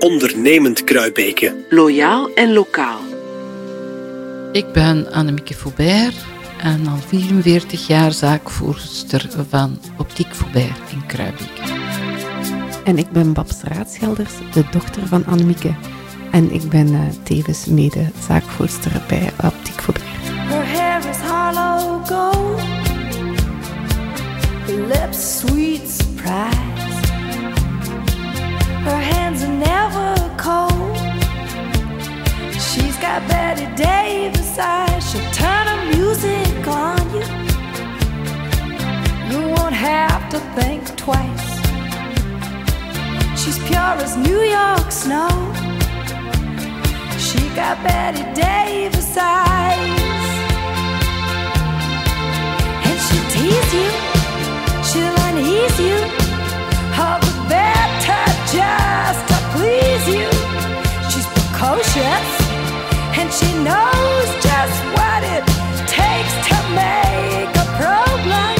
ondernemend Kruibeke. Loyaal en lokaal. Ik ben Annemieke Foubert en al 44 jaar zaakvoerster van Optiek Foubert in Kruibeke. En ik ben Bab Straatschelders, de dochter van Annemieke. En ik ben uh, tevens mede zaakvoerster bij Optiek Foubert. Her hair is hollow gold. Her lips sweet surprise. Her hands are never cold. She's got Betty Davis eyes. She'll turn her music on you. You won't have to think twice. She's pure as New York snow. She got Betty Davis eyes. And she'll tease you, she'll unease you. All the better just to please you. She's precocious, and she knows just what it takes to make a pro blush.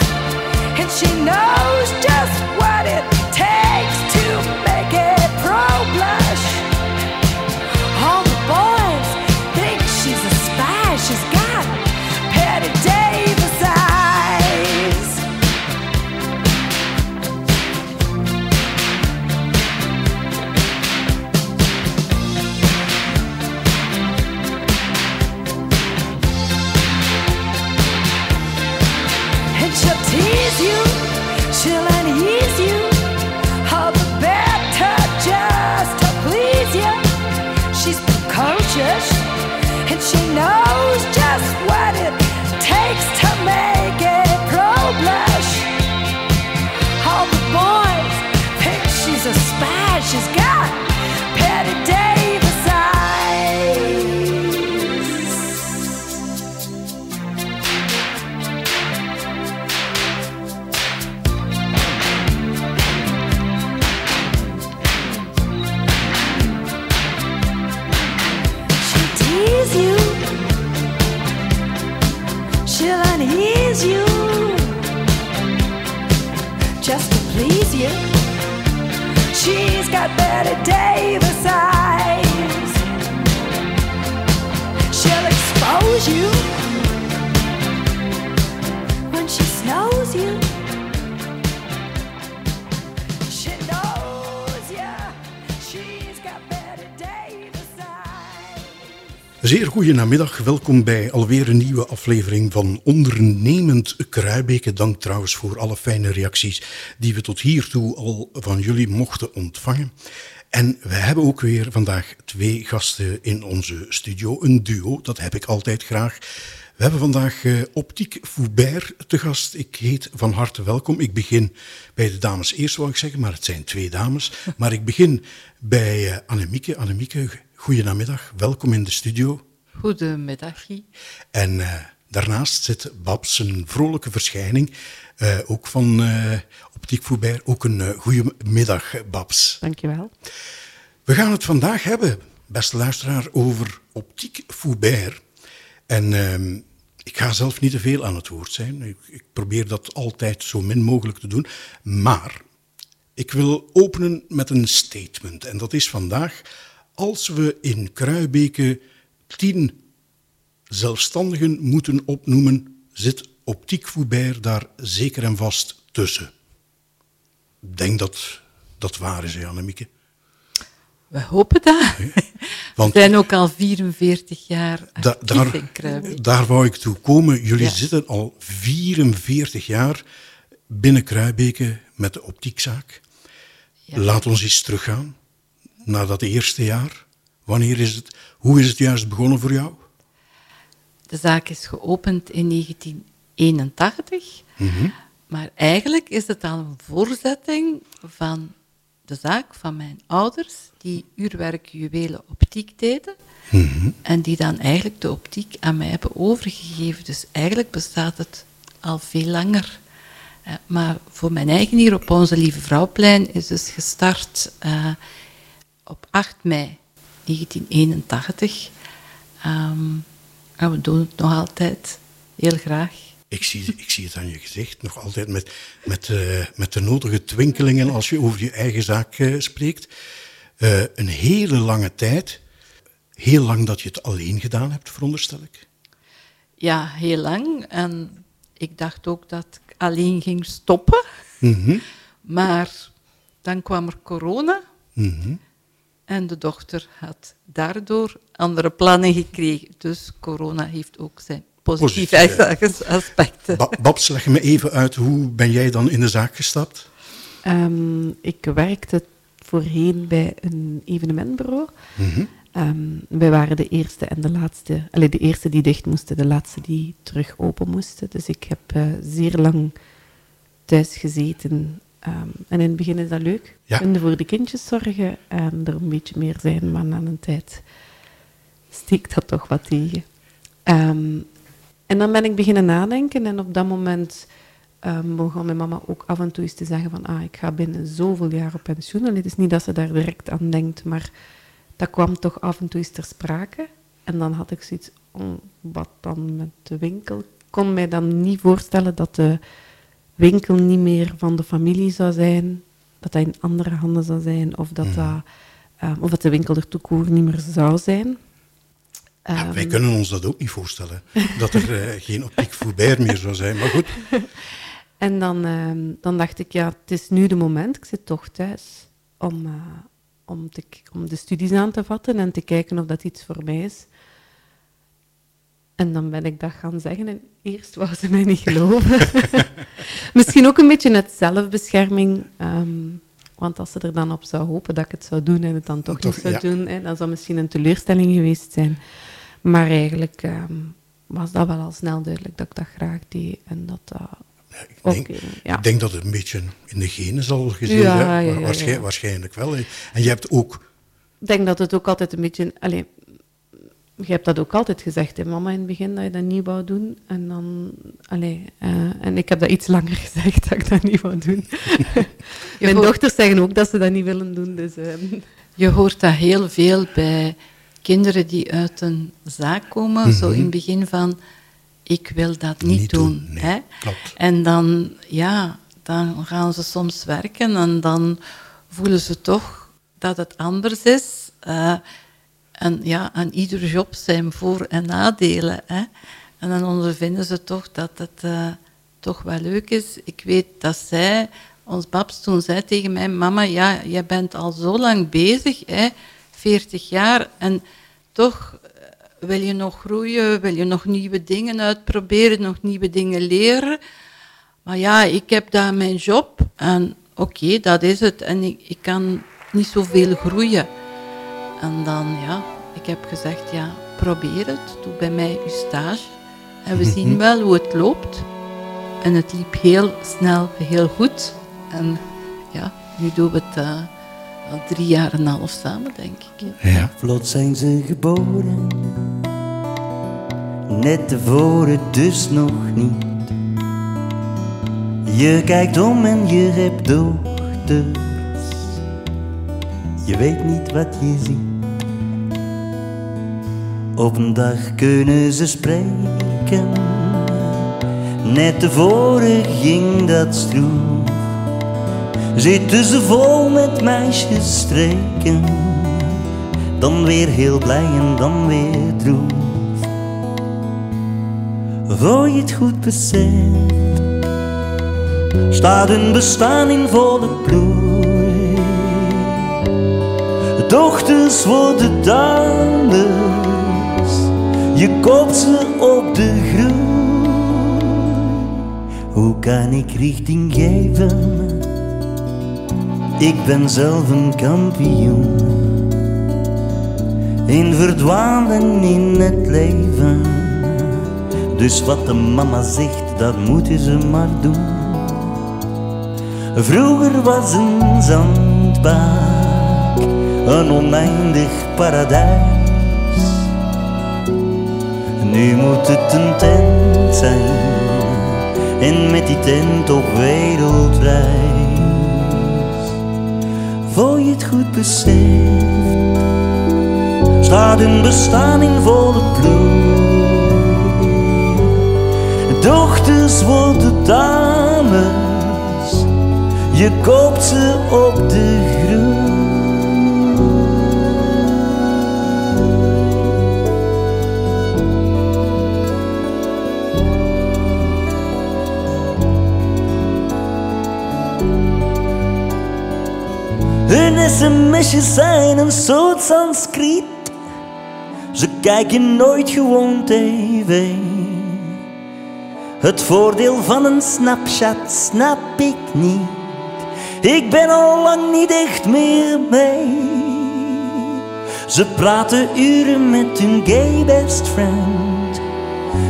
and she knows just what it takes to make it that better day. Zeer welkom bij alweer een nieuwe aflevering van Ondernemend Kruibeke. Dank trouwens voor alle fijne reacties die we tot hiertoe al van jullie mochten ontvangen. En we hebben ook weer vandaag twee gasten in onze studio, een duo, dat heb ik altijd graag. We hebben vandaag eh, Optiek Foubert te gast. Ik heet van harte welkom. Ik begin bij de dames eerst, wou ik zeggen, maar het zijn twee dames. Maar ik begin bij eh, Annemieke. Annemieke, goedenamiddag, welkom in de studio. Goedemiddag. Guy. En eh, daarnaast zit Babs, een vrolijke verschijning, eh, ook van eh, Optiek Foubert. Ook een uh, goede middag, Babs. Dankjewel. We gaan het vandaag hebben, beste luisteraar, over Optiek Foubert. En ehm, ik ga zelf niet te veel aan het woord zijn. Ik, ik probeer dat altijd zo min mogelijk te doen. Maar ik wil openen met een statement. En dat is vandaag, als we in Kruibeke tien zelfstandigen moeten opnoemen, zit Optiek Foubert daar zeker en vast tussen. Ik denk dat dat waar is, Annemieke. We hopen dat. Want We zijn ook al 44 jaar da- actief daar, in Kruibeek. daar wou ik toe komen. Jullie Ja. zitten al 44 jaar binnen Kruibeke met de optiekzaak. Ja. Laat ons eens teruggaan naar dat eerste jaar. Wanneer is het, hoe is het juist begonnen voor jou? De zaak is geopend in 1981. Maar eigenlijk is het al een voorzetting van de zaak van mijn ouders, die uurwerk juwelen optiek deden. En die dan eigenlijk de optiek aan mij hebben overgegeven. Dus eigenlijk bestaat het al veel langer. Eh, maar voor mijn eigen hier op Onze Lieve Vrouwplein is dus gestart eh, op 8 mei 1981. Ehm, en we doen het nog altijd heel graag. Ik zie, ik zie het aan je gezicht, nog altijd met, met, eh, met de nodige twinkelingen als je over je eigen zaak eh, spreekt. Eh, een hele lange tijd, heel lang dat je het alleen gedaan hebt, veronderstel ik. Ja, heel lang. En ik dacht ook dat ik alleen ging stoppen. Maar dan kwam er corona. En de dochter had daardoor andere plannen gekregen. Dus corona heeft ook zijn positieve aspecten. Ba Babs, leg me even uit, hoe ben jij dan in de zaak gestapt? Ehm, ik werkte voorheen bij een evenementbureau. Ehm, wij waren de eerste en de laatste, allee, de eerste die dicht moesten, de laatste die terug open moesten. Dus ik heb eh, zeer lang thuis gezeten. Ehm, en in het begin is dat leuk. Ja. Kunnen voor de kindjes zorgen en er een beetje meer zijn, maar na een tijd steekt dat toch wat tegen. Ehm, en dan ben ik beginnen nadenken en op dat moment um, begon mijn mama ook af en toe eens te zeggen van ah, ik ga binnen zoveel jaar op pensioen. Allee, het is niet dat ze daar direct aan denkt, maar dat kwam toch af en toe eens ter sprake. En dan had ik zoiets, oh, wat dan met de winkel? Ik kon mij dan niet voorstellen dat de winkel niet meer van de familie zou zijn, dat dat in andere handen zou zijn, of dat, dat, um, of dat de winkel er toekoor niet meer zou zijn. Ja, wij Ehm, kunnen ons dat ook niet voorstellen, dat er eh, geen optiek Foubert meer zou zijn. Maar goed, En dan, ehm, dan dacht ik, ja, het is nu de moment, ik zit toch thuis, om, eh, om, te, om de studies aan te vatten en te kijken of dat iets voor mij is. En dan ben ik dat gaan zeggen en eerst wou ze mij niet geloven. Misschien ook een beetje net zelfbescherming, ehm, want als ze er dan op zou hopen dat ik het zou doen en het dan toch, Toch, niet zou ja. doen, hè, dan zou misschien een teleurstelling geweest zijn. Maar eigenlijk ehm, was dat wel al snel duidelijk dat ik dat graag deed en dat dat ik ook, denk, ja. ik denk dat het een beetje in de genen zal gezien Ja, hè? ja, ja, ja. Waarschijn- Waarschijnlijk wel. hè. En je hebt ook, Ik denk dat het ook altijd een beetje... Allee, je hebt dat ook altijd gezegd, hè, mama, in het begin, dat je dat niet wou doen. En dan... Allee, eh, en ik heb dat iets langer gezegd, dat ik dat niet wou doen. Mijn hoort- dochters zeggen ook dat ze dat niet willen doen, dus... eh, Je hoort dat heel veel bij kinderen die uit een zaak komen, zo in het begin van, ik wil dat niet, Niet doen. doen, nee, hè? klopt. En dan, ja, dan gaan ze soms werken en dan voelen ze toch dat het anders is. Eh, en ja, aan iedere job zijn voor- en nadelen. Hè? En dan ondervinden ze toch dat het eh, toch wel leuk is. Ik weet dat zij, ons Babs toen zei tegen mij, mama, ja, jij bent al zo lang bezig, hè, 40 jaar, en toch eh, wil je nog groeien, wil je nog nieuwe dingen uitproberen, nog nieuwe dingen leren. Maar ja, ik heb daar mijn job en oké, dat is het. En ik, ik kan niet zoveel groeien. En dan, ja, ik heb gezegd, ja, probeer het. Doe bij mij uw stage. En we zien wel hoe het loopt. En het liep heel snel, heel goed. En ja, nu doen we het eh, al drie jaar en een half samen, denk ik. ja. ja, Vlot zijn ze geboren, net tevoren dus nog niet. Je kijkt om en je hebt dochters, je weet niet wat je ziet. Op een dag kunnen ze spreken, net tevoren ging dat stroef. Zitten ze vol met meisjes streken dan weer heel blij en dan weer droef. Voor je het goed beseft, staat hun bestaan in volle bloei. Dochters worden dames, je koopt ze op de groen. Hoe kan ik richting geven? Ik ben zelf een kampioen. In verdwalen in het leven. Dus wat de mama zegt, dat moeten ze maar doen. Vroeger was een zandbak een oneindig paradijs. Nu moet het een tent zijn en met die tent op wereldreis. Voor je het goed beseft, staat een bestaan in volle bloei. Dochters worden dames, je koopt ze op de groen. Hun sms'jes zijn een soort Sanskriet. Ze kijken nooit gewoon tv. Het voordeel van een Snapchat snap ik niet. Ik ben al lang niet echt meer mee. Ze praten uren met hun gay best friend.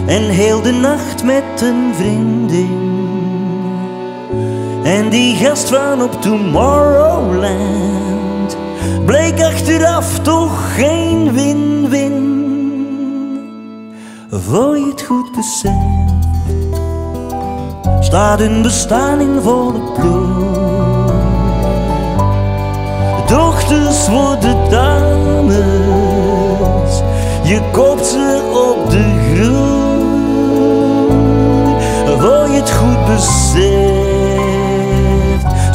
En heel de nacht met een vriendin. En die gast van op Tomorrowland bleek achteraf toch geen win-win. Voor je het goed beseft, staat hun bestaan in volle bloei. Dochters worden dames, je koopt ze op de groen.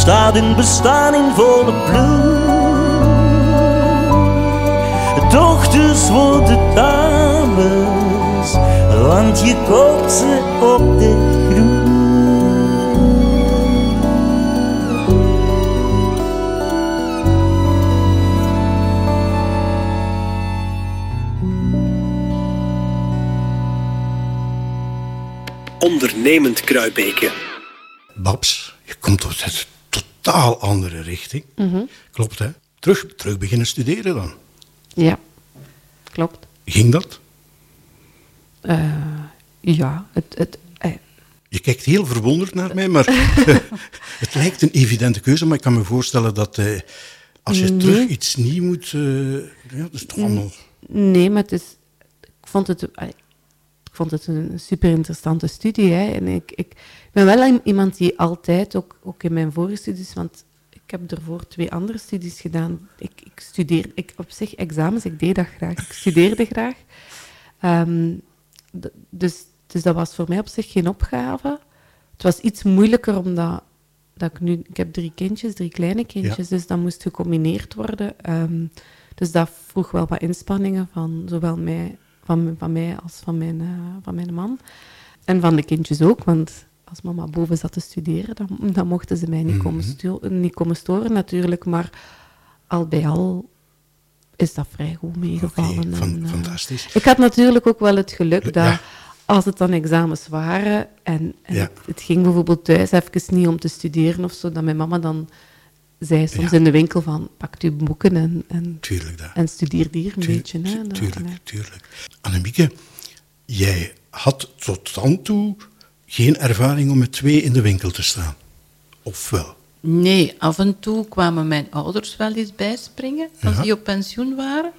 Staat hun bestaan in volle bloei. Dochters worden dames, want je koopt ze op de groen. Ondernemend Kruibeke. Babs, je komt uit een totaal andere richting. Klopt, hè? Terug, terug beginnen studeren dan. Ja, klopt. Ging dat? Eh, ja, het, het, eh, Je kijkt heel verwonderd naar mij, maar het lijkt een evidente keuze, maar ik kan me voorstellen dat eh, als je terug iets nieuw moet... eh, ja, dat is toch allemaal... nee, maar het is, ik vond het, ik vond het een super interessante studie. Hè, en ik, ik ben wel iemand die altijd, ook, ook in mijn vorige studies, want ik heb ervoor twee andere studies gedaan. Ik, ik studeer, ik op zich examens, ik deed dat graag. Ik studeerde graag. Ehm, dus, dus dat was voor mij op zich geen opgave. Het was iets moeilijker omdat dat ik nu... Ik heb drie kindjes, drie kleine kindjes, dus dat moest gecombineerd worden. Ehm, dus dat vroeg wel wat inspanningen van zowel mij, van, van mij als van mijn, eh, van mijn man. En van de kindjes ook, want als mama boven zat te studeren, dan, dan mochten ze mij niet, komen stu- niet komen storen natuurlijk. Maar al bij al is dat vrij goed meegevallen. Van- en, eh, fantastisch. Ik had natuurlijk ook wel het geluk dat Ja. als het dan examens waren en, en Ja. het, het ging bijvoorbeeld thuis even niet om te studeren of zo, dat mijn mama dan zei soms Ja. in de winkel van pak uw boeken en, en, Tuurlijk, dat. en studeer hier een beetje. Hè, Dat- tuurlijk, tuurlijk. Annemieke, jij had tot dan toe geen ervaring om met twee in de winkel te staan. Of wel? Nee, af en toe kwamen mijn ouders wel eens bijspringen als Ja. die op pensioen waren.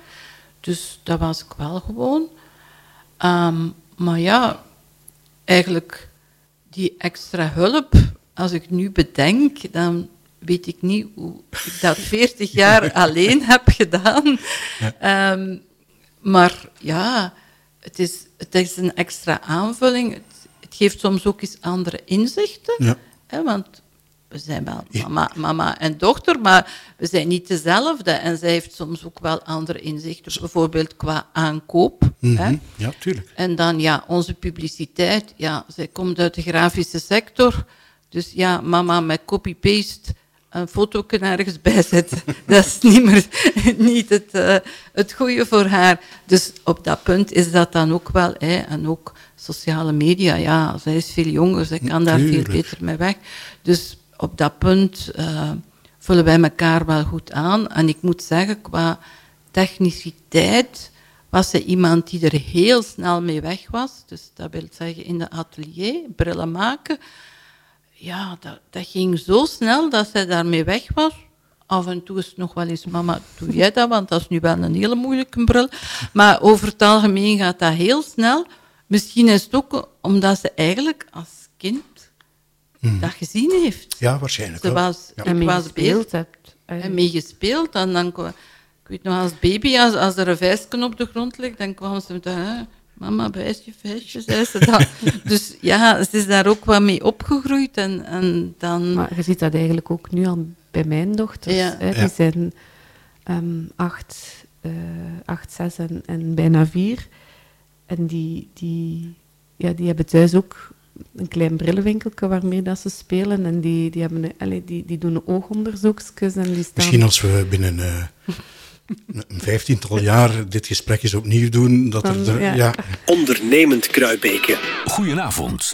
Dus dat was ik wel gewoon. Ehm, maar ja, eigenlijk die extra hulp, als ik nu bedenk, dan weet ik niet hoe ik dat 40 jaar alleen heb gedaan. Ehm, maar ja, het is, het is een extra aanvulling. Het geeft soms ook eens andere inzichten. Ja. Hè, want we zijn wel mama, mama en dochter, maar we zijn niet dezelfde. En zij heeft soms ook wel andere inzichten, bijvoorbeeld qua aankoop. hè. Mhm, Ja, tuurlijk. En dan ja, onze publiciteit. Ja, zij komt uit de grafische sector. Dus ja, mama met copy-paste een foto ergens bij zetten. dat is niet meer niet het, uh, het goede voor haar. Dus op dat punt is dat dan ook wel. Hè, en ook sociale media, ja, zij is veel jonger, zij kan daar veel beter mee weg. Dus op dat punt uh, vullen wij elkaar wel goed aan. En ik moet zeggen, qua techniciteit was ze iemand die er heel snel mee weg was. Dus dat wil zeggen in de atelier, brillen maken. Ja, dat, dat ging zo snel dat zij daarmee weg was. Af en toe is het nog wel eens, mama, doe jij dat? Want dat is nu wel een hele moeilijke bril. Maar over het algemeen gaat dat heel snel. Misschien is het ook omdat ze eigenlijk als kind hmm. dat gezien heeft. Ja, waarschijnlijk ze Was, ja. En meegespeeld hebt. En meegespeeld. En dan, ik weet nog, als baby, als, als er een vijsken op de grond ligt, dan kwam ze met mama, wijs je vijsje, zei ze dat. dus ja, ze is daar ook wat mee opgegroeid. En, en dan... Maar je ziet dat eigenlijk ook nu al bij mijn dochters. Ja. Hè, die zijn um, acht, uh, acht, zes en, en bijna vier. En die, die, ja, die hebben thuis ook een klein brillenwinkeltje waarmee dat ze spelen. En die, die, hebben, allee, die, die doen oogonderzoekjes. En die staan... Misschien als we binnen uh, een vijftiental jaar dit gesprek eens opnieuw doen. Dat er, ja. ja. Ondernemend Kruibeke. Goedenavond.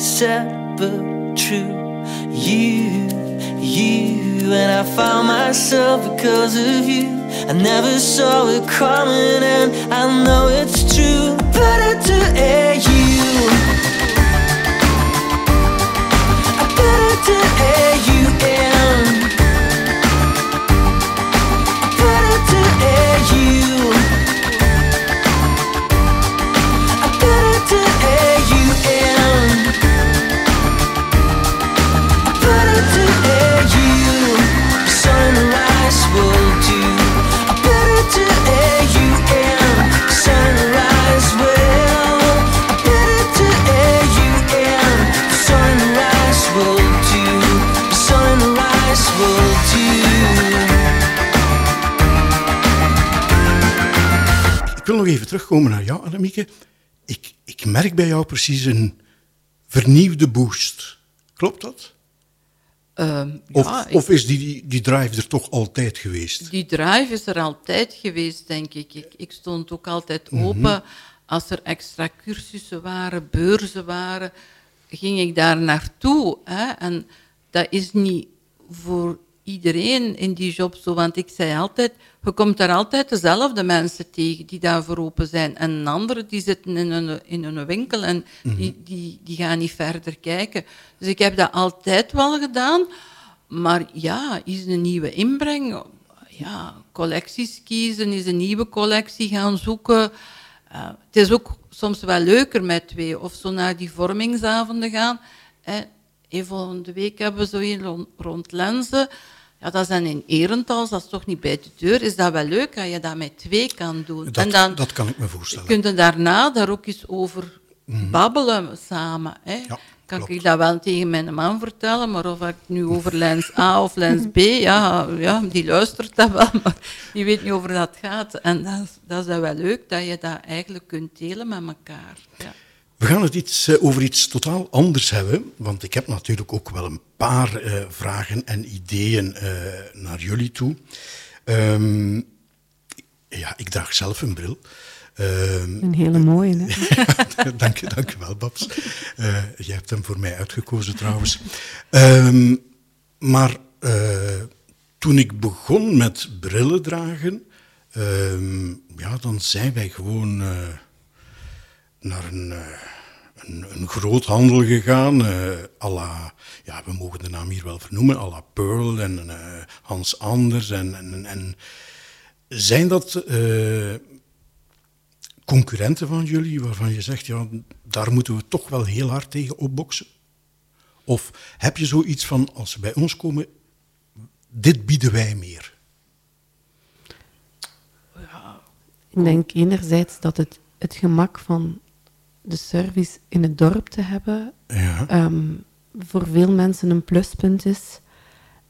sad but true you you and I found myself because of you. I never saw it coming, and I know it's true. You. I to air you. Better to air you. Even terugkomen naar jou, Annemieke. Ik, ik merk bij jou precies een vernieuwde boost. Klopt dat? Ehm, Of, ja, ik- of is die, die, die drive er toch altijd geweest? Die drive is er altijd geweest, denk ik. Ik, ik stond ook altijd Mhm. open. Als er extra cursussen waren, beurzen waren, ging ik daar naartoe. Hè? En dat is niet voor iedereen in die job zo. Want ik zei altijd, je komt daar altijd dezelfde mensen tegen die daarvoor open zijn. En een andere die zitten in een, in een winkel en die, die, die gaan niet verder kijken. Dus ik heb dat altijd wel gedaan. Maar ja, is een nieuwe inbreng. Ja, collecties kiezen, is een nieuwe collectie gaan zoeken. Uh, het is ook soms wel leuker met twee. Of zo naar die vormingsavonden gaan. Hè. Hey, volgende week hebben we zo een rond, rond lenzen. Ja, dat is dan in Erentals, dat is toch niet bij de deur. Is dat wel leuk dat je dat met twee kan doen? Dat, en dan dat kan ik me voorstellen. kun je daarna daar ook eens over babbelen samen. Hè? Ja, kan klopt. ik dat wel tegen mijn man vertellen, maar of ik het nu over lens A of lens B, ja, ja, die luistert dat wel, maar die weet niet over dat gaat. En dat, is- dat is wel leuk, dat je dat eigenlijk kunt delen met elkaar. Ja. We gaan het iets, eh, over iets totaal anders hebben, want ik heb natuurlijk ook wel een paar eh, vragen en ideeën eh, naar jullie toe. Ehm, ja, ik draag zelf een bril. Ehm, Een hele mooie, hè? dank, je, dank je wel, Babs. Jij hebt hem voor mij uitgekozen trouwens. Ehm, maar toen ik begon met brillen dragen, ja, dan zijn wij gewoon naar een, eh, een, een groothandel gegaan. eh à la, ja, we mogen de naam hier wel vernoemen, à la Pearl en eh, Hans Anders. En, en, en zijn dat eh, concurrenten van jullie waarvan je zegt, ja, daar moeten we toch wel heel hard tegen opboksen? Of heb je zoiets van, als ze bij ons komen, dit bieden wij meer? Ik denk enerzijds dat het, het gemak van de service in het dorp te hebben Ja. ehm, voor veel mensen een pluspunt is.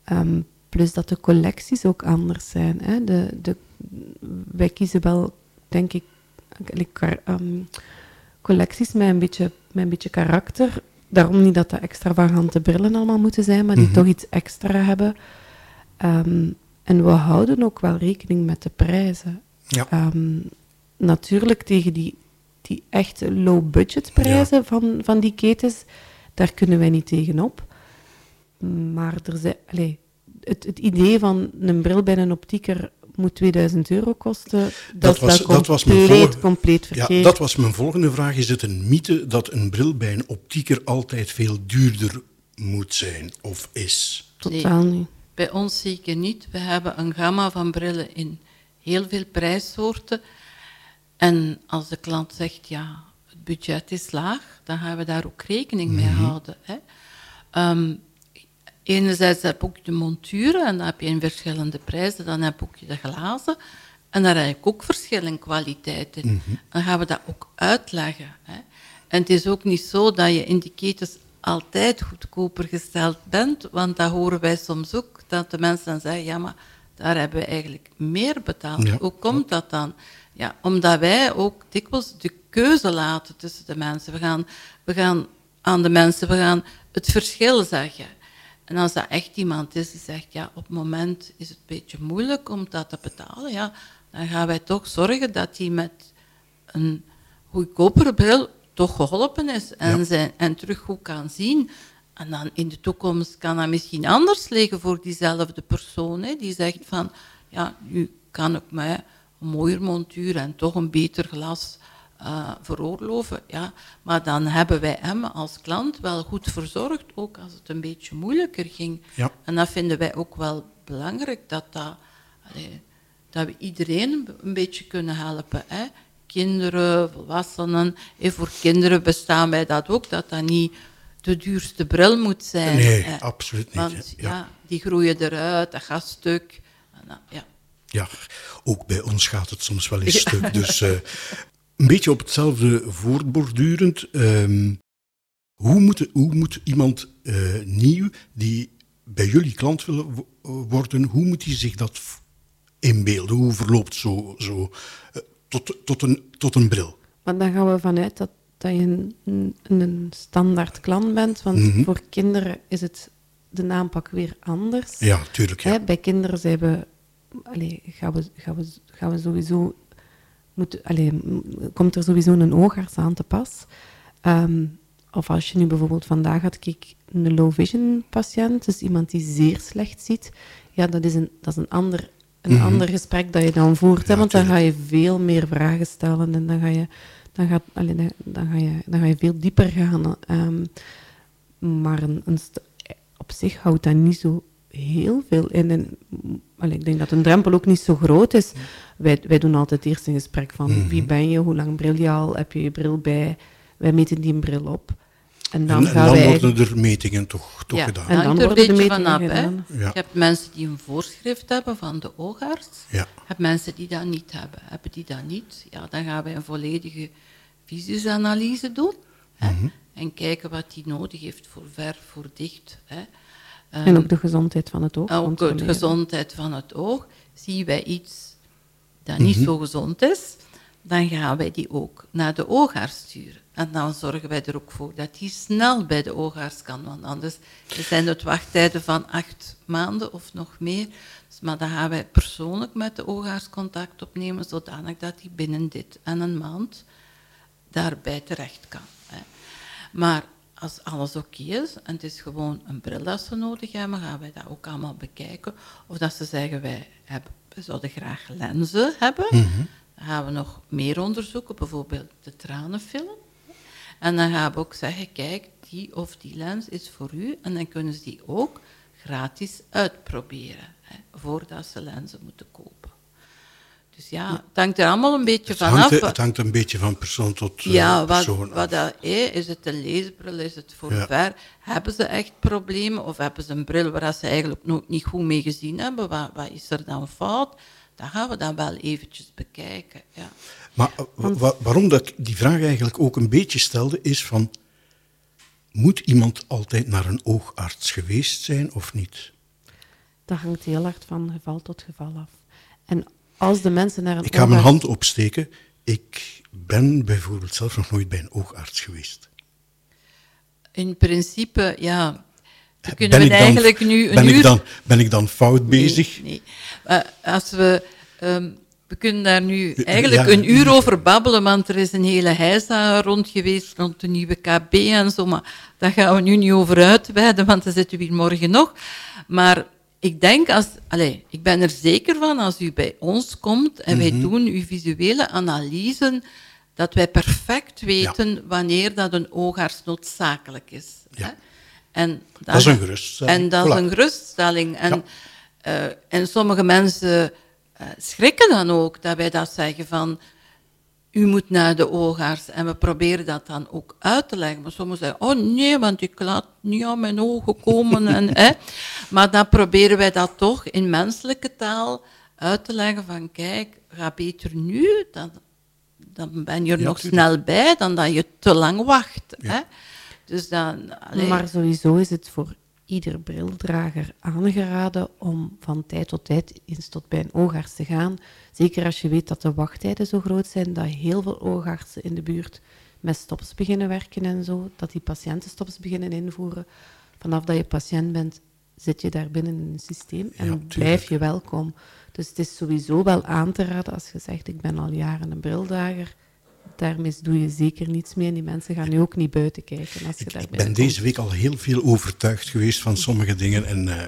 Ehm, plus dat de collecties ook anders zijn. Hè? De, de, wij kiezen wel, denk ik, ehm, collecties met een, beetje, met een beetje karakter. Daarom niet dat dat extravagante brillen allemaal moeten zijn, maar die Mhm. toch iets extra hebben. En we houden ook wel rekening met de prijzen. Ja. Natuurlijk tegen die, die echte low-budget prijzen van, van die ketens, daar kunnen wij niet tegenop. Maar er zijn, allee, het, het idee van een bril bij een optieker moet 2000 euro kosten, dat, Dat is was- dat was mijn compleet, volgende- compleet Ja, verkeerd. dat was mijn volgende vraag. Is het een mythe dat een bril bij een optieker altijd veel duurder moet zijn of is? Totaal niet. Bij ons zeker niet. We hebben een gamma van brillen in heel veel prijssoorten. En als de klant zegt, ja, het budget is laag, dan gaan we daar ook rekening mee houden. Hè. Ehm, enerzijds heb je de monturen, en dan heb je in verschillende prijzen. Dan heb je de glazen. En daar heb ik ook verschil in kwaliteit in. Dan gaan we dat ook uitleggen. Hè. En het is ook niet zo dat je in die ketens altijd goedkoper gesteld bent, want dat horen wij soms ook, dat de mensen dan zeggen, ja, maar daar hebben we eigenlijk meer betaald. Ja. Hoe komt dat dan? Ja, omdat wij ook dikwijls de keuze laten tussen de mensen. We gaan, we gaan aan de mensen, we gaan het verschil zeggen. En als dat echt iemand is die zegt, ja, op het moment is het een beetje moeilijk om dat te betalen, ja, dan gaan wij toch zorgen dat hij met een goedkopere bril toch geholpen is en, Ja. zijn, en terug goed kan zien. En dan in de toekomst kan dat misschien anders liggen voor diezelfde persoon, hè, die zegt van, ja, nu kan ik mij mooier montuur en toch een beter glas eh, veroorloven. Ja. Maar dan hebben wij hem als klant wel goed verzorgd, ook als het een beetje moeilijker ging. Ja. En dat vinden wij ook wel belangrijk, dat, dat, allee, dat we iedereen een beetje kunnen helpen. Hè. Kinderen, volwassenen. En voor kinderen bestaan wij dat ook, dat dat niet de duurste bril moet zijn. Nee, hè. absoluut niet, Want. Ja. die groeien eruit, dat gaat stuk. En dan- ja. Ja, ook bij ons gaat het soms wel eens stuk. Dus eh, een beetje op hetzelfde voortbordurend. ehm, hoe, moet, hoe moet iemand eh, nieuw die bij jullie klant wil wo- worden, hoe moet hij zich dat inbeelden? Hoe verloopt zo, zo eh, tot, tot, een, tot een bril? Maar dan gaan we vanuit dat, dat je een, een, een standaard klant bent, want Mhm. voor kinderen is het de aanpak weer anders. Ja, tuurlijk. Ja. Hè, bij kinderen zijn we, allee, gaan, we, gaan, we, gaan we sowieso, moeten, allee, komt er sowieso een oogarts aan te pas. Ehm, of als je nu bijvoorbeeld vandaag had ik een low vision patiënt, dus iemand die zeer slecht ziet, ja, dat is een, dat is een ander een ander gesprek dat je dan voert. hè, want dan ga je veel meer vragen stellen en dan ga je, dan gaat, allee, dan, dan ga je, dan ga je veel dieper gaan. ehm, maar een, op zich houdt dat niet zo heel veel in. En, allee, ik denk dat een drempel ook niet zo groot is. Wij, wij doen altijd eerst een gesprek van Mhm. wie ben je, hoe lang bril je al, heb je je bril bij. Wij meten die bril op. En dan En, en dan wij worden er metingen toch, toch ja, gedaan. En dan er worden een beetje metingen vanaf. Hè. gedaan. Ja. Je hebt mensen die een voorschrift hebben van de oogarts. Ja. Je hebt mensen die dat niet hebben. Hebben die dat niet, ja, dan gaan wij een volledige visiesanalyse doen. Hè, Mhm. En kijken wat die nodig heeft voor ver, voor dicht. Hè. En Ehm, ook de gezondheid van het oog. ook de gezondheid van het oog. Zien wij iets dat niet zo gezond is, dan gaan wij die ook naar de oogarts sturen. En dan zorgen wij er ook voor dat die snel bij de oogarts kan, want anders zijn het wachttijden van acht maanden of nog meer. Dus, maar dan gaan wij persoonlijk met de oogarts contact opnemen, zodanig dat die binnen dit en een maand daarbij terecht kan. Hè. Maar als alles oké is en het is gewoon een bril dat ze nodig hebben, gaan wij dat ook allemaal bekijken. Of dat ze zeggen, wij hebben, zouden graag lenzen hebben. Dan gaan we nog meer onderzoeken, bijvoorbeeld de tranenfilm. En dan gaan we ook zeggen, kijk, die of die lens is voor u. En dan kunnen ze die ook gratis uitproberen, hè, voordat ze lenzen moeten kopen. Dus ja, het hangt er allemaal een beetje vanaf. hangt, het hangt een beetje van persoon tot eh, Ja, wat, persoon af. wat dat, hé, is het een leesbril, is het voor Ja. ver? Hebben ze echt problemen of hebben ze een bril waar ze eigenlijk nog niet goed mee gezien hebben? Wat, wat is er dan fout? Dat gaan we dan wel eventjes bekijken. Ja. Maar eh, wa- wa- waarom dat ik die vraag eigenlijk ook een beetje stelde, is van... Moet iemand altijd naar een oogarts geweest zijn of niet? Dat hangt heel hard van geval tot geval af. En als de mensen naar een Ik ga mijn hand opsteken. Ik ben bijvoorbeeld zelf nog nooit bij een oogarts geweest. In principe, ja, dan Ben kunnen we ik dan- eigenlijk nu een ben uur... Ik dan, ben ik dan fout bezig? Nee, als we, ehm, we kunnen daar nu eigenlijk ja. een uur over babbelen, want er is een hele heisa rond geweest rond de nieuwe KB en zo, maar daar gaan we nu niet over uitweiden, want dan zitten we hier morgen nog. Maar ik denk, als, allez, ik ben er zeker van, als u bij ons komt en wij doen uw visuele analyse, dat wij perfect weten wanneer dat een oogarts noodzakelijk is. Ja. Hè? En Dat is een geruststelling. En dat Voilà. is een geruststelling. En, eh, en sommige mensen eh, schrikken dan ook dat wij dat zeggen van u moet naar de oogarts. En we proberen dat dan ook uit te leggen. Maar sommigen zeggen, oh nee, want ik laat niet aan mijn ogen komen. en, hè. Maar dan proberen wij dat toch in menselijke taal uit te leggen van kijk, ga beter nu, dan, dan ben je er Ja, nog tuurlijk. snel bij dan dat je te lang wacht. Hè. Dus dan, allee, Maar sowieso is het voor ieder brildrager aangeraden om van tijd tot tijd eens tot bij een oogarts te gaan. Zeker als je weet dat de wachttijden zo groot zijn, dat heel veel oogartsen in de buurt met stops beginnen werken en zo, dat die patiënten stops beginnen invoeren. Vanaf dat je patiënt bent, zit je daar binnen in het systeem en Ja, blijf je welkom. Dus het is sowieso wel aan te raden als je zegt, ik ben al jaren een brildrager. Daarmee doe je zeker niets meer. Die mensen gaan nu ook niet buiten kijken als je daar Ik ben deze week al heel veel overtuigd geweest van sommige dingen. En eh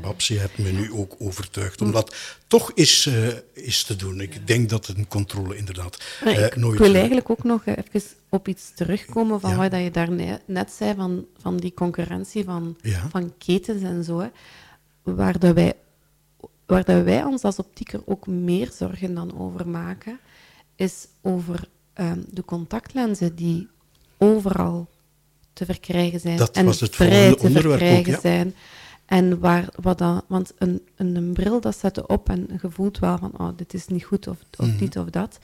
Babsi hebt me nu ook overtuigd om dat toch eens, eh, eens te doen. Ik denk dat een controle inderdaad eh, ik, nooit... ik wil eigenlijk ook nog even op iets terugkomen van Ja. wat je daar ne- net zei, van, van die concurrentie van, Ja. van ketens en zo. Hè, waar, dat wij, waar dat wij ons als optieker ook meer zorgen dan over maken, is over ehm, de contactlenzen die overal te verkrijgen zijn Dat en was het vrij te ook, verkrijgen ja. zijn. En waar, wat dan, want een, een, een bril, dat zet op en je voelt wel van, oh, dit is niet goed of, of Mhm. dit of dat.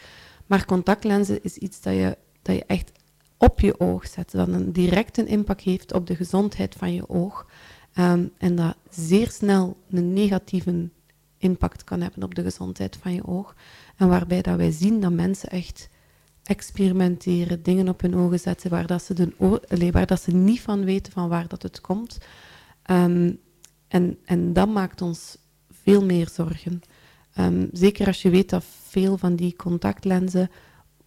Maar contactlenzen is iets dat je, dat je echt op je oog zet, dat een directe impact heeft op de gezondheid van je oog. Ehm, en dat zeer snel een negatieve impact kan hebben op de gezondheid van je oog. En waarbij dat wij zien dat mensen echt experimenteren, dingen op hun ogen zetten waar, dat ze, de waar dat ze niet van weten van waar dat het komt. Ehm, en, en dat maakt ons veel meer zorgen. Ehm, zeker als je weet dat veel van die contactlenzen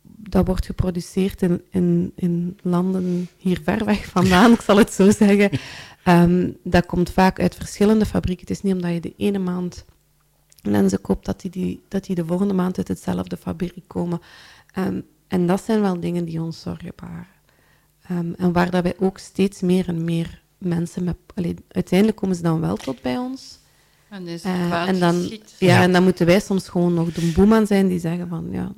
dat wordt geproduceerd in, in, in landen hier ver weg vandaan, ik zal het zo zeggen. Ehm, dat komt vaak uit verschillende fabrieken. Het is niet omdat je de ene maand lenzen koopt, dat die, die, dat die de volgende maand uit hetzelfde fabriek komen. En dat zijn wel dingen die ons zorgen baren. Ehm, en waar dat wij ook steeds meer en meer mensen met... Allee, uiteindelijk komen ze dan wel tot bij ons. En, is Uh, en, dan, ja, en dan moeten wij soms gewoon nog de boeman zijn die zeggen van... Ja,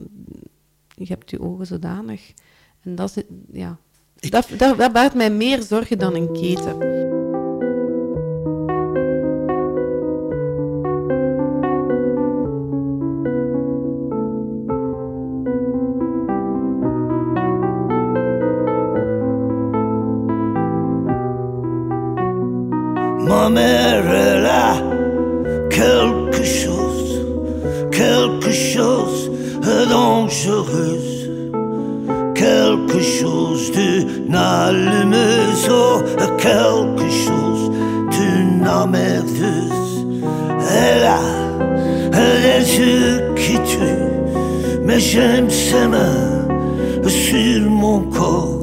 je hebt je ogen zodanig. En dat, is, ja, dat, dat, dat baart mij meer zorgen dan een keten. J'aime ses mains sur mon corps.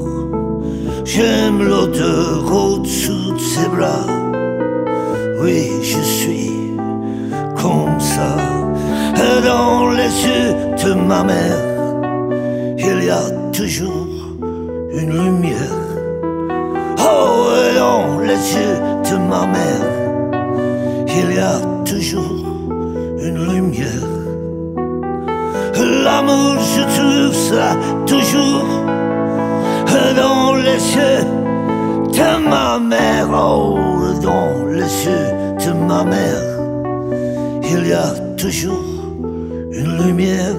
J'aime l'odeur au-dessous de ses bras oui, je suis comme ça. Dans les yeux de ma mère, il y a toujours une lumière. Oh, dans les yeux de ma mère, il y a toujours une lumière. L'amour, je trouve ça toujours dans les yeux de ma mère. Oh, dans les yeux de ma mère, il y a toujours une lumière.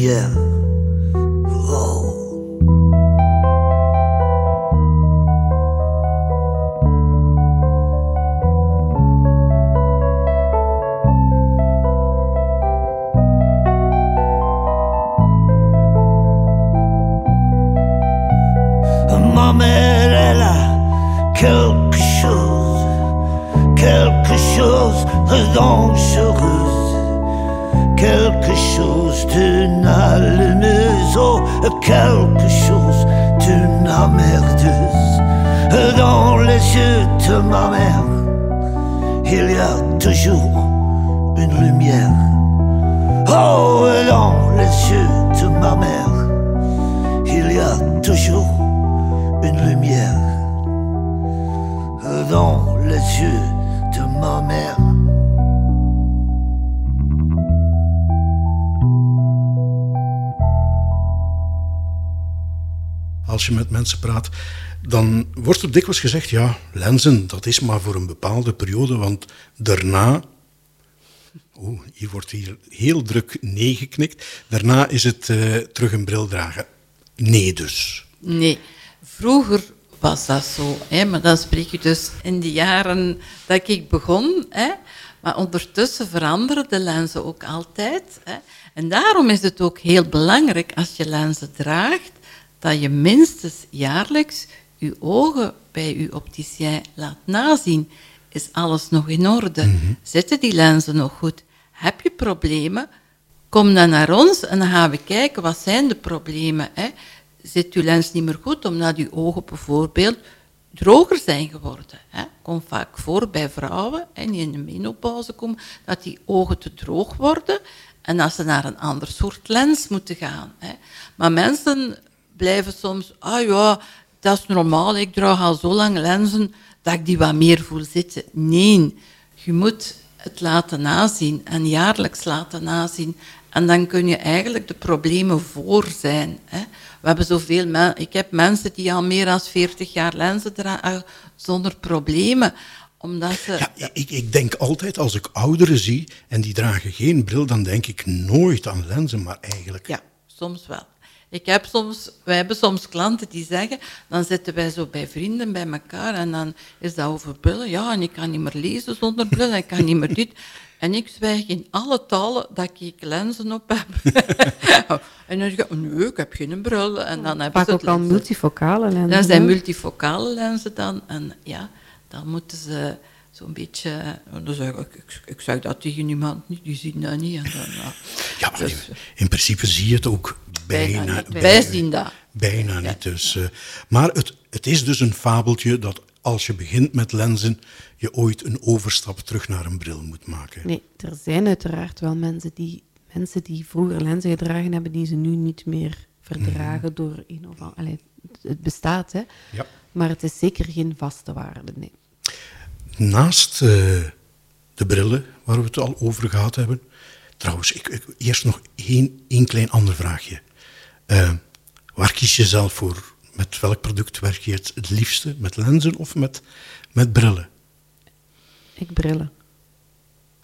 Yeah. Yeux de ma mère, il y a toujours une lumière. Oh, dans les yeux de ma mère, il y a toujours une lumière. Dans les yeux de ma mère. als je met mensen praat, dan wordt er dikwijls gezegd, ja, lenzen, dat is maar voor een bepaalde periode, want daarna... Oeh, hier wordt hier heel druk nee geknikt. Daarna is het uh, terug een bril dragen. Nee dus. Nee. Vroeger was dat zo, hè, maar dan spreek je dus in de jaren dat ik begon. Hè, maar ondertussen veranderen de lenzen ook altijd. Hè. En daarom is het ook heel belangrijk als je lenzen draagt, dat je minstens jaarlijks je ogen bij je opticien laat nazien. is alles nog in orde? Zitten die lenzen nog goed? Heb je problemen? Kom dan naar ons en dan gaan we kijken wat zijn de problemen. Hè? Zit uw lens niet meer goed omdat uw ogen bijvoorbeeld droger zijn geworden? Hè? Komt vaak voor bij vrouwen en die in de menopauze komen, dat die ogen te droog worden en dat ze naar een ander soort lens moeten gaan. Hè? Maar mensen blijven soms, ah ja, dat is normaal, ik draag al zo lang lenzen dat ik die wat meer voel zitten. Nee, je moet het laten nazien en jaarlijks laten nazien. En dan kun je eigenlijk de problemen voor zijn. Hè. We hebben zoveel men- ik heb mensen die al meer dan 40 jaar lenzen dragen zonder problemen. Omdat ze... Ja, ik, ik denk altijd als ik ouderen zie en die dragen geen bril, dan denk ik nooit aan lenzen, maar eigenlijk. Ja, soms wel. Ik heb soms, wij hebben soms klanten die zeggen, dan zitten wij zo bij vrienden bij elkaar en dan is dat over brillen. Ja, en ik kan niet meer lezen zonder bril, en ik kan niet meer dit. En ik zwijg in alle talen dat ik lenzen op heb. en dan zeg ik, nee, ik heb geen bril. En dan hebben Vaak ze ook al multifocale lenzen. Dat zijn multifocale lenzen dan. En ja, dan moeten ze zo'n beetje... Dan zeg ik, ik, ik zeg dat tegen iemand niet, die zien dat niet. En dan, ja. Ja, maar Dus, in, in principe zie je het ook bijna, bijna niet. bijna- Wij zien dat. Bijna niet. Dus, eh, maar het, het is dus een fabeltje dat als je begint met lenzen, je ooit een overstap terug naar een bril moet maken. Nee, er zijn uiteraard wel mensen die, mensen die vroeger lenzen gedragen hebben, die ze nu niet meer verdragen door een of ander... Allee, het- het bestaat, hè. Ja. Maar het is zeker geen vaste waarde, nee. Naast eh, de brillen, waar we het al over gehad hebben. Trouwens, ik, ik- eerst nog één, één klein ander vraagje. Eh, waar kies je zelf voor? Met welk product werk je het, het liefste? Met lenzen of met, met brillen? Ik brillen.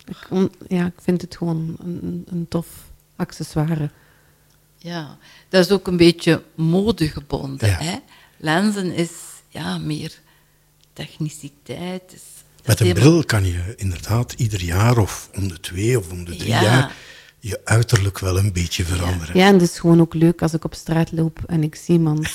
Ik, ja, ik vind het gewoon een, tof accessoire. Ja, dat is ook een beetje modegebonden. Ja. Hè? Lenzen is ja, meer techniciteit. Dat Met een helemaal- bril kan je inderdaad ieder jaar of om de twee of om de drie Ja. jaar je uiterlijk wel een beetje veranderen. Ja, en het is gewoon ook leuk als ik op straat loop en ik zie iemand.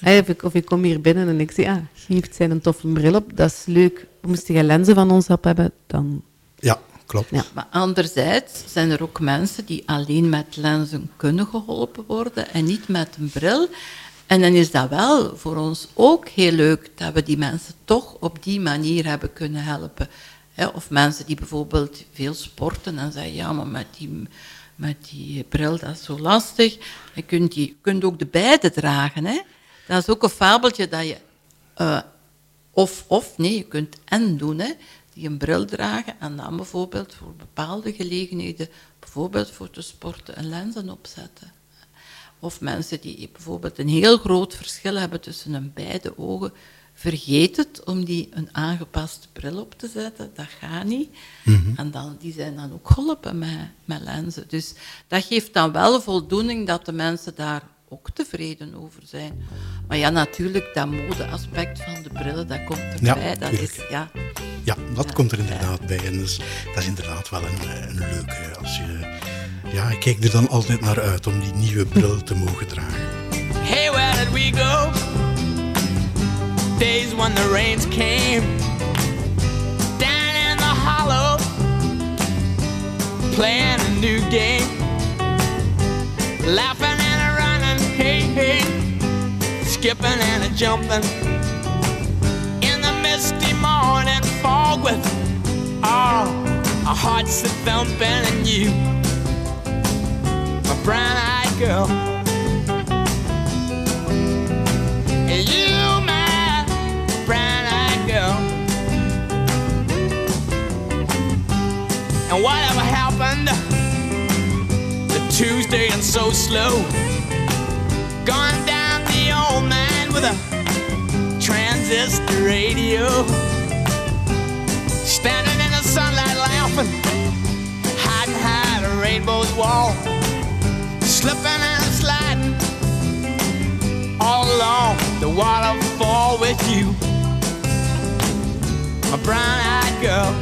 Hè, of, ik, of ik kom hier binnen en ik zie, ah, heeft zijn een toffe bril op. Dat is leuk. Moest je lenzen van ons op hebben, dan... Ja, klopt. Ja. Maar anderzijds zijn er ook mensen die alleen met lenzen kunnen geholpen worden en niet met een bril. En dan is dat wel voor ons ook heel leuk dat we die mensen toch op die manier hebben kunnen helpen. Of mensen die bijvoorbeeld veel sporten en zeggen, ja, maar met die, met die bril dat is zo lastig. Je kunt, die, kunt ook de beide dragen. Hè? Dat is ook een fabeltje dat je eh, of, of, nee, je kunt en doen, hè, die een bril dragen en dan bijvoorbeeld voor bepaalde gelegenheden, bijvoorbeeld voor te sporten, een lenzen opzetten. Of mensen die bijvoorbeeld een heel groot verschil hebben tussen hun beide ogen, vergeet het om die een aangepaste bril op te zetten. Dat gaat niet. En dan, die zijn dan ook geholpen met, met lenzen. Dus dat geeft dan wel voldoening dat de mensen daar ook tevreden over zijn. Maar ja, natuurlijk, dat modeaspect van de brillen, dat komt erbij. dat is, ja, Ja, dat Ja, komt er inderdaad bij. En dat is, dat is inderdaad wel een, eh, een leuke. Als je, ja, ik kijk er dan altijd naar uit om die nieuwe bril te mogen dragen. Hey, where did we go? Days when the rains came. Down in the hollow, playing a new game. Laughing and a running, hey, hey. Skipping and a jumping. In the misty morning fog with all our hearts a thumping and you, my brown eyed girl. You, And whatever happened to Tuesday and so slow? Gone down the old man with a transistor radio. Standing in the sunlight laughing, hiding behind a rainbow's wall. Slipping and sliding all along the waterfall with you, a brown-eyed girl.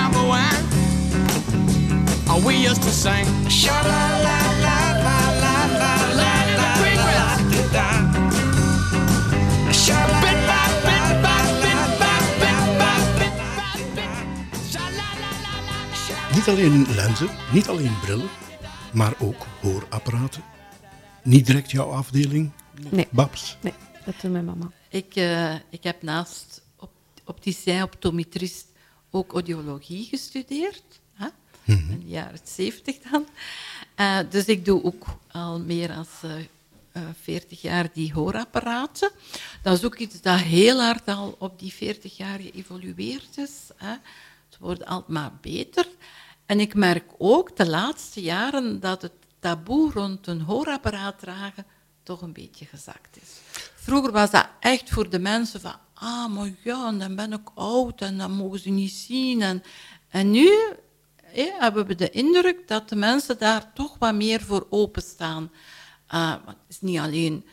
we used to sing? Sha la la la la la la la la la la Sha la la la la la la la Sha la la la la Sha Niet alleen lenzen, niet alleen brillen, maar ook hoorapparaten. Niet direct jouw afdeling, Nee, Babs. nee, dat doet mijn mama. Ik, eh, ik heb naast op, opticien, optometrist ook audiologie gestudeerd. Hè? In de jaren 70 dan. Eh, dus ik doe ook al meer dan 40 jaar die hoorapparaten. Dat is ook iets dat heel hard al op die 40 jaar geëvolueerd is. Hè? Ze worden altijd maar beter. En ik merk ook de laatste jaren dat het taboe rond een hoorapparaat dragen toch een beetje gezakt is. Vroeger was dat echt voor de mensen van, ah, maar ja, dan ben ik oud en dan mogen ze niet zien. En, en nu hè, hebben we de indruk dat de mensen daar toch wat meer voor openstaan. Uh, want het is niet alleen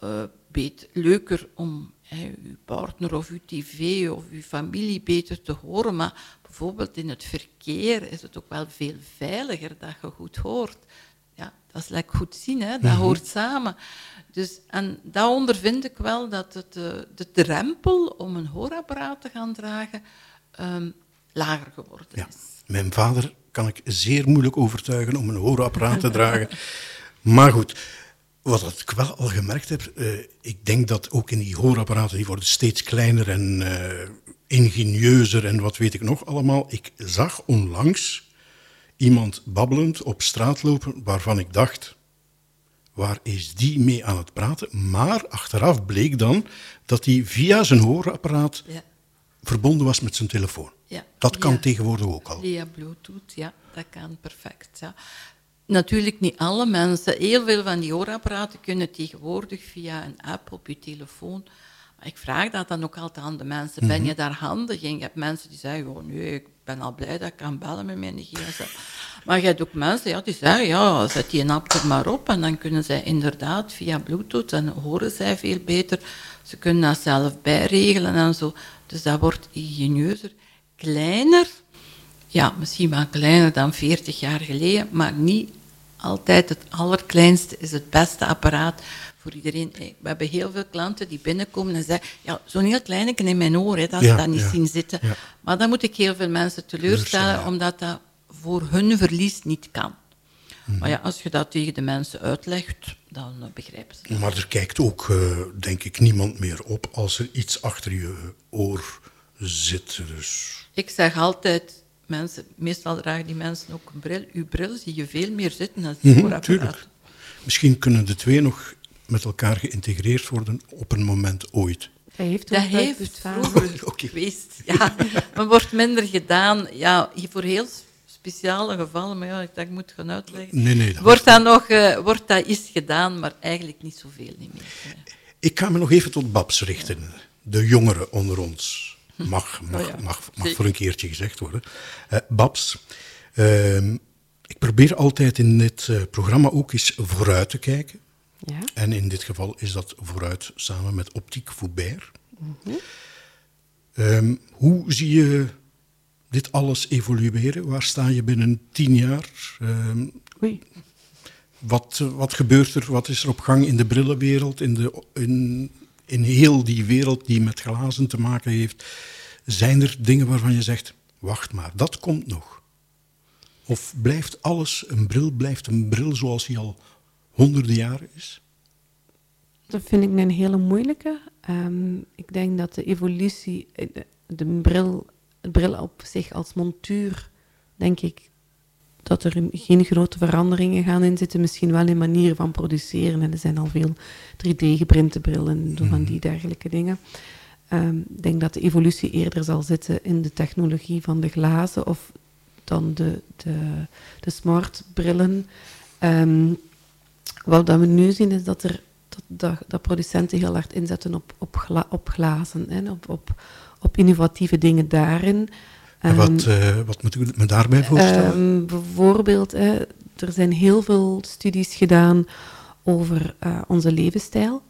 eh beter, leuker om hè, uw partner of uw tv of uw familie beter te horen, maar bijvoorbeeld in het verkeer is het ook wel veel veiliger dat je goed hoort. Ja, dat is lekker goed zien, hè? dat hoort samen. Dus, en dat ondervind ik wel, dat het, eh, de drempel om een hoorapparaat te gaan dragen ehm, lager geworden Ja. is. Mijn vader kan ik zeer moeilijk overtuigen om een hoorapparaat te dragen. Maar goed, wat ik wel al gemerkt heb, eh, ik denk dat ook in die hoorapparaten, die worden steeds kleiner en eh, ingenieuzer en wat weet ik nog allemaal. Ik zag onlangs iemand babbelend op straat lopen waarvan ik dacht, waar is die mee aan het praten? Maar achteraf bleek dan dat hij via zijn hoorapparaat. Verbonden was met zijn telefoon. Ja, Dat kan ja. tegenwoordig ook al. Via Bluetooth, ja, dat kan perfect. Ja. Natuurlijk niet alle mensen. Heel veel van die hoorapparaten kunnen tegenwoordig via een app op je telefoon. Maar ik vraag dat dan ook altijd aan de mensen. Ben je daar handig in? Je hebt mensen die zeggen, oh nee, ik ben al blij dat ik kan bellen met mijn gsm. Maar je hebt ook mensen ja, die zeggen, ja, zet die een app er maar op. En dan kunnen zij inderdaad via Bluetooth, en horen zij veel beter. Ze kunnen dat zelf bijregelen en zo. Dus dat wordt ingenieuzer. Kleiner, ja, misschien wel kleiner dan 40 jaar geleden, maar niet altijd het allerkleinste is het beste apparaat voor iedereen. We hebben heel veel klanten die binnenkomen en zeggen, ja, zo'n heel kleine in mijn oor, hè, dat ze Ja, dat niet ja, zien zitten. ja. Maar dan moet ik heel veel mensen teleurstellen, omdat dat voor hun verlies niet kan. Maar ja, als je dat tegen de mensen uitlegt, dan eh, begrijpen ze dat. Maar er kijkt ook, eh, denk ik, niemand meer op als er iets achter je oor zit. Dus Ik zeg altijd, mensen, meestal dragen die mensen ook een bril. Uw bril zie je veel meer zitten dan hoorapparaat. tuurlijk. misschien kunnen de twee nog met elkaar geïntegreerd worden op een moment ooit. Hij heeft Dat heeft vroeger Oké. geweest. Ja, maar wordt minder gedaan. Ja, voor heel speciale gevallen, maar ja, ik dat ik moet gaan uitleggen. Nee, nee, dat wordt dat nog eh, wordt dat iets gedaan, maar eigenlijk niet zoveel niet meer. Ik ga me nog even tot Babs richten. De jongeren onder ons. Mag, mag, Oh ja, mag, mag voor een keertje gezegd worden. Eh, Babs, ehm, ik probeer altijd in dit eh, programma ook eens vooruit te kijken. Ja. En in dit geval is dat vooruit samen met Optiek Foubert. Ehm, hoe zie je dit alles evolueren? Waar sta je binnen tien jaar? Ehm, Oei. wat, wat gebeurt er? Wat is er op gang in de brillenwereld? In, de, in, in heel die wereld die met glazen te maken heeft. Zijn er dingen waarvan je zegt, wacht maar, dat komt nog? Of blijft alles een bril, blijft een bril zoals hij al honderden jaren is? Dat vind ik een hele moeilijke. Ehm, ik denk dat de evolutie, eh, de, de bril, de bril op zich als montuur, denk ik dat er geen grote veranderingen gaan in zitten. Misschien wel in manieren van produceren. En er zijn al veel 3D-geprinte brillen en van die dergelijke dingen. Ehm, ik denk dat de evolutie eerder zal zitten in de technologie van de glazen of dan de, de, de smartbrillen. Ehm, wat dat we nu zien is dat, er, dat, dat, dat producenten heel hard inzetten op, op, gla, op glazen, hè, op, op, op innovatieve dingen daarin. En wat, uh, wat moet ik me daarbij voorstellen? Um, bijvoorbeeld, hè, er zijn heel veel studies gedaan over uh, onze levensstijl.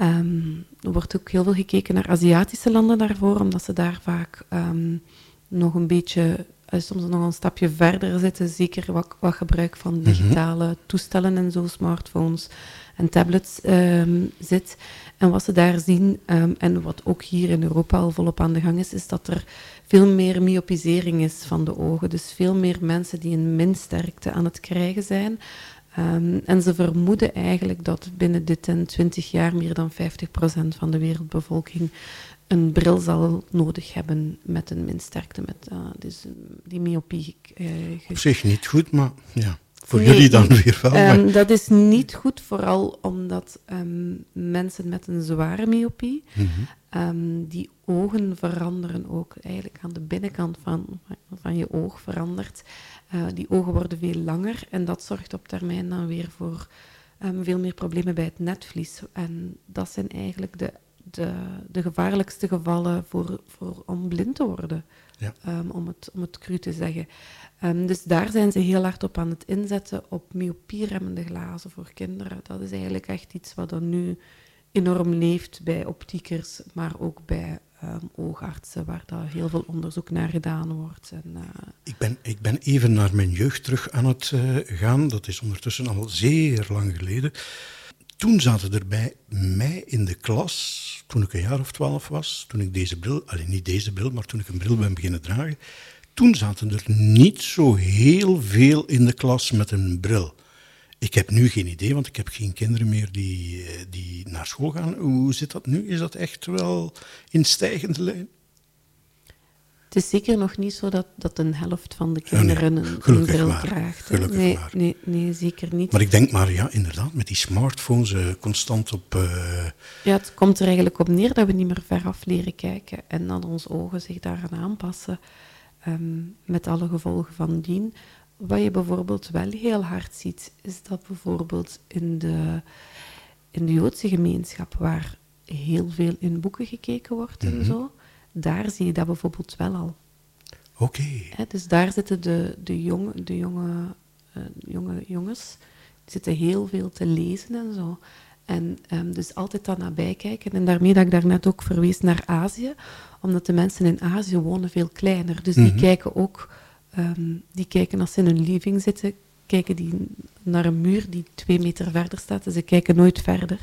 Um, er wordt ook heel veel gekeken naar Aziatische landen daarvoor, omdat ze daar vaak um, nog een beetje, uh, soms nog een stapje verder zitten. Zeker wat, wat gebruik van digitale mm -hmm. toestellen en zo, smartphones en tablets zit. En wat ze daar zien, en wat ook hier in Europa al volop aan de gang is, is dat er veel meer myopisering is van de ogen. Dus veel meer mensen die een minsterkte aan het krijgen zijn. Um, en ze vermoeden eigenlijk dat binnen dit en 20 jaar meer dan 50% van de wereldbevolking een bril zal nodig hebben met een minsterkte, met uh, dus die myopie. Uh, Op zich niet goed, maar ja. Voor nee, jullie dan weer wel. Um, dat is niet goed, vooral omdat um, mensen met een zware myopie, mm -hmm. um, die ogen veranderen ook. Eigenlijk aan de binnenkant van, van je oog verandert. Uh, die ogen worden veel langer en dat zorgt op termijn dan weer voor veel meer problemen bij het netvlies. En dat zijn eigenlijk de, de, de gevaarlijkste gevallen voor, voor om blind te worden. Ja. om, het, om het cru te zeggen. Um, dus daar zijn ze heel hard op aan het inzetten op myopieremmende glazen voor kinderen. Dat is eigenlijk echt iets wat dan nu enorm leeft bij optiekers, maar ook bij um, oogartsen, waar daar heel veel onderzoek naar gedaan wordt. En, uh... ik, ben, ik ben even naar mijn jeugd terug aan het uh, gaan. Dat is ondertussen al zeer lang geleden. Toen zaten er bij mij in de klas, toen ik een jaar of twaalf was, toen ik deze bril, alleen niet deze bril, maar toen ik een bril ben beginnen dragen, toen zaten er niet zo heel veel in de klas met een bril. Ik heb nu geen idee, want ik heb geen kinderen meer die, die naar school gaan. Hoe zit dat nu? Is dat echt wel in stijgende lijn? Het is zeker nog niet zo dat, dat een helft van de kinderen ja, nee, een, bril draagt. Gelukkig nee, maar. Nee, nee, zeker niet. Maar ik denk maar, ja, inderdaad, met die smartphones uh, constant op... Uh... Ja, het komt er eigenlijk op neer dat we niet meer veraf leren kijken en dat onze ogen zich daaraan aanpassen. Um, met alle gevolgen van dien. Wat je bijvoorbeeld wel heel hard ziet, is dat bijvoorbeeld in de, in de Joodse gemeenschap, waar heel veel in boeken gekeken wordt mm -hmm. en zo, daar zie je dat bijvoorbeeld wel al. Oké. Okay. Dus daar zitten de, de, jonge, de jonge, uh, jonge jongens, die zitten heel veel te lezen en zo. En um, dus altijd dan nabij kijken. En daarmee dat ik daarnet ook verwees naar Azië, omdat de mensen in Azië wonen veel kleiner. Dus die mm -hmm. kijken ook, um, die kijken als ze in hun living zitten, kijken die naar een muur die twee meter verder staat. Dus ze kijken nooit verder.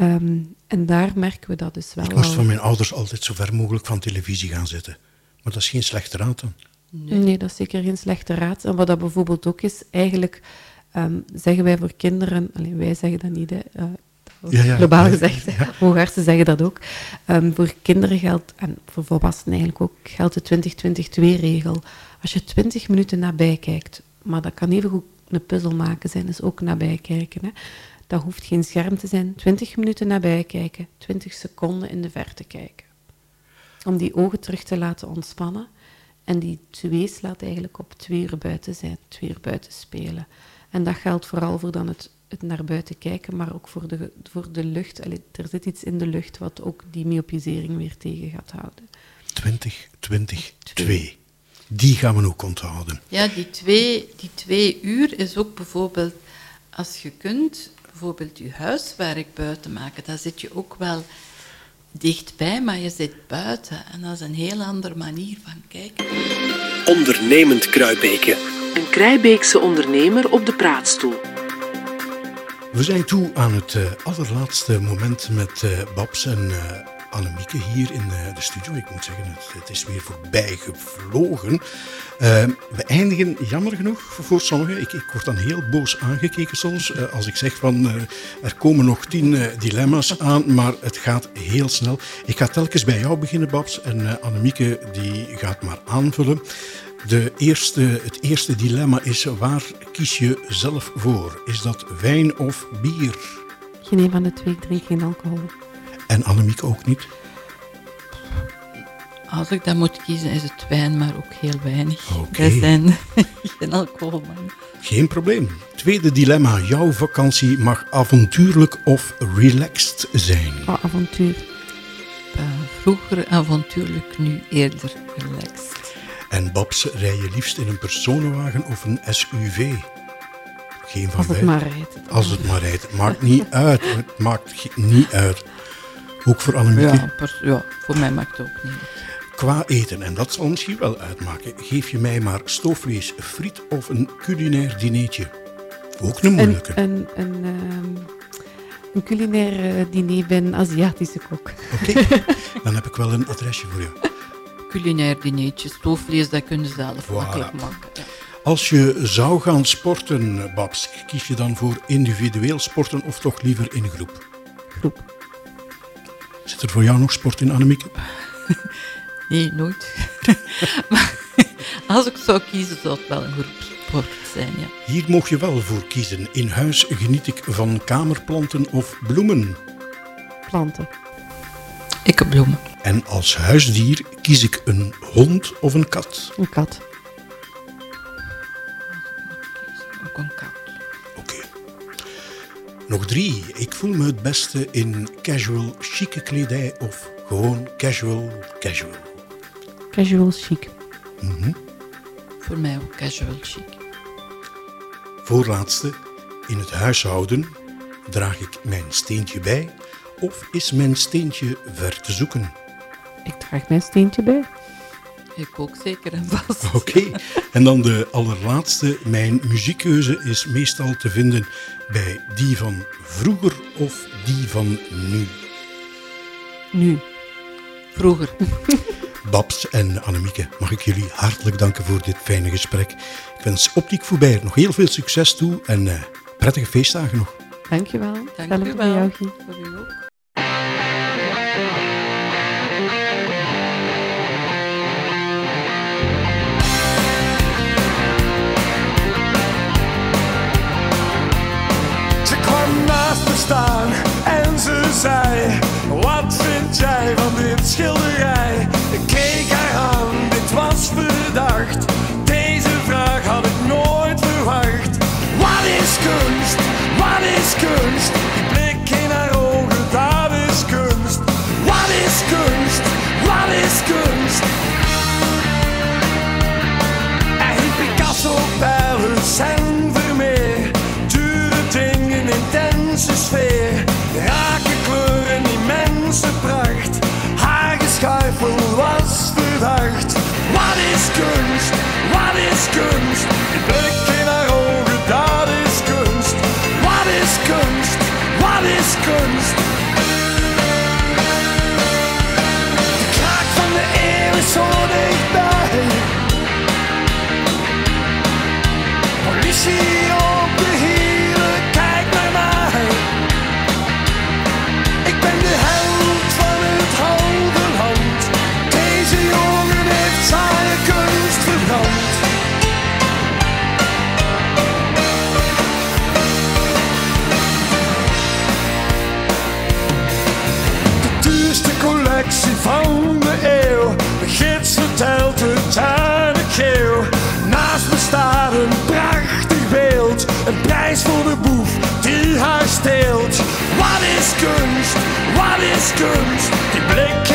Um, en daar merken we dat dus wel. Ik moest van mijn ouders altijd zo ver mogelijk van televisie gaan zitten. Maar dat is geen slechte raad dan. Nee. nee, dat is zeker geen slechte raad. En wat dat bijvoorbeeld ook is, eigenlijk um, zeggen wij voor kinderen, alleen wij zeggen dat niet, hè, uh, ja, ja, globaal gezegd, ja. hoogartsen zeggen dat ook. Um, voor kinderen geldt, en voor volwassenen eigenlijk ook, geldt de 20-20-2-regel. Als je 20 minuten nabij kijkt, maar dat kan even goed een puzzel maken zijn, is ook nabij kijken. Hè. Dat hoeft geen scherm te zijn. 20 minuten nabij kijken, 20 seconden in de verte kijken. Om die ogen terug te laten ontspannen. En die twee slaat eigenlijk op twee uur buiten zijn, twee uur buiten spelen. En dat geldt vooral voor dan het, het naar buiten kijken, maar ook voor de, voor de lucht. Allee, er zit iets in de lucht wat ook die myopisering weer tegen gaat houden. 20, 20, 2. Die gaan we ook onthouden. Ja, die twee, die twee uur is ook bijvoorbeeld, als je kunt, bijvoorbeeld je huiswerk buiten maken. Daar zit je ook wel dichtbij, maar je zit buiten. En dat is een heel andere manier van kijken. Ondernemend Kruibeken. Een Kruibeekse ondernemer op de praatstoel. We zijn toe aan het uh, allerlaatste moment met uh, Babs. En uh, Annemieke hier in eh, de studio. Ik moet zeggen, het, is weer voorbij gevlogen. Eh, we eindigen jammer genoeg voor sommigen. Ik, ik word dan heel boos aangekeken soms eh, als ik zeg van eh, er komen nog tien dilemma's aan, maar het gaat heel snel. Ik ga telkens bij jou beginnen, Babs, en Annemieke die gaat maar aanvullen. De eerste, het eerste dilemma is waar kies je zelf voor? Is dat wijn of bier? Geen een van de twee, drink geen alcohol. En Annemieke ook niet? Als ik dat moet kiezen, is het wijn, maar ook heel weinig. Oké. Wij zijn geen alcoholman. Geen probleem. Tweede dilemma. Jouw vakantie mag avontuurlijk of relaxed zijn. Oh, avontuur. Eh, vroeger avontuurlijk, nu eerder relaxed. En Babs, rij je liefst in een personenwagen of een SUV? Geen van Als het maar rijdt. Als het maar rijdt. Het maakt niet uit. Het maakt niet uit. Ook voor Annemieke. Ja, ja, voor mij maakt het ook niet uit. Qua eten, en dat zal misschien wel uitmaken, geef je mij maar stoofvlees, friet of een culinair dineetje. Ook een Een, moeilijke. een, een, ehm, een culinair eh, diner bij een Aziatische kok. Oké, dan heb ik wel een adresje voor jou. Culinair dineetje, stoofvlees, dat kunnen ze zelf Voilà. makkelijk maken. Ja. Als je zou gaan sporten, Babs, kies je dan voor individueel sporten of toch liever in? Groep. Zit er voor jou nog sport in, Annemieke? Nee, nooit. maar als ik zou kiezen, zou het wel een groepsport zijn, ja. Hier mocht je wel voor kiezen. In huis geniet ik van kamerplanten of bloemen. Planten. Ik heb bloemen. En als huisdier kies ik een hond of een kat. Een kat. Ook een kat. Nog drie. Ik voel me het beste in casual chique kledij of gewoon casual casual. Casual chic. Voor mij ook casual chic. Voorlaatste. In het huishouden draag ik mijn steentje bij of is mijn steentje ver te zoeken? Ik draag mijn steentje bij. Ik ook zeker en vast. Oké, en dan de allerlaatste. Mijn muziekkeuze is meestal te vinden bij die van vroeger of die van nu. Nu. Vroeger. Babs en Annemieke, mag ik jullie hartelijk danken voor dit fijne gesprek. Ik wens Optiek voorbij nog heel veel succes toe en eh, prettige feestdagen nog. Dankjewel. Dank Hetzelfde u voor wel. jou, Guy. Voor u ook. En ze zei: Wat vind jij van dit schilderij? Ik keek haar aan, dit was verdacht. Deze vraag had ik nooit verwacht. Wat is kunst? Wat is kunst? Die blik in haar ogen, dat is kunst. Wat is kunst? Wat is kunst? Hij Picasso, Paris Wat Prijs voor de boef die haar steelt. Wat is kunst? Wat is kunst? Die blik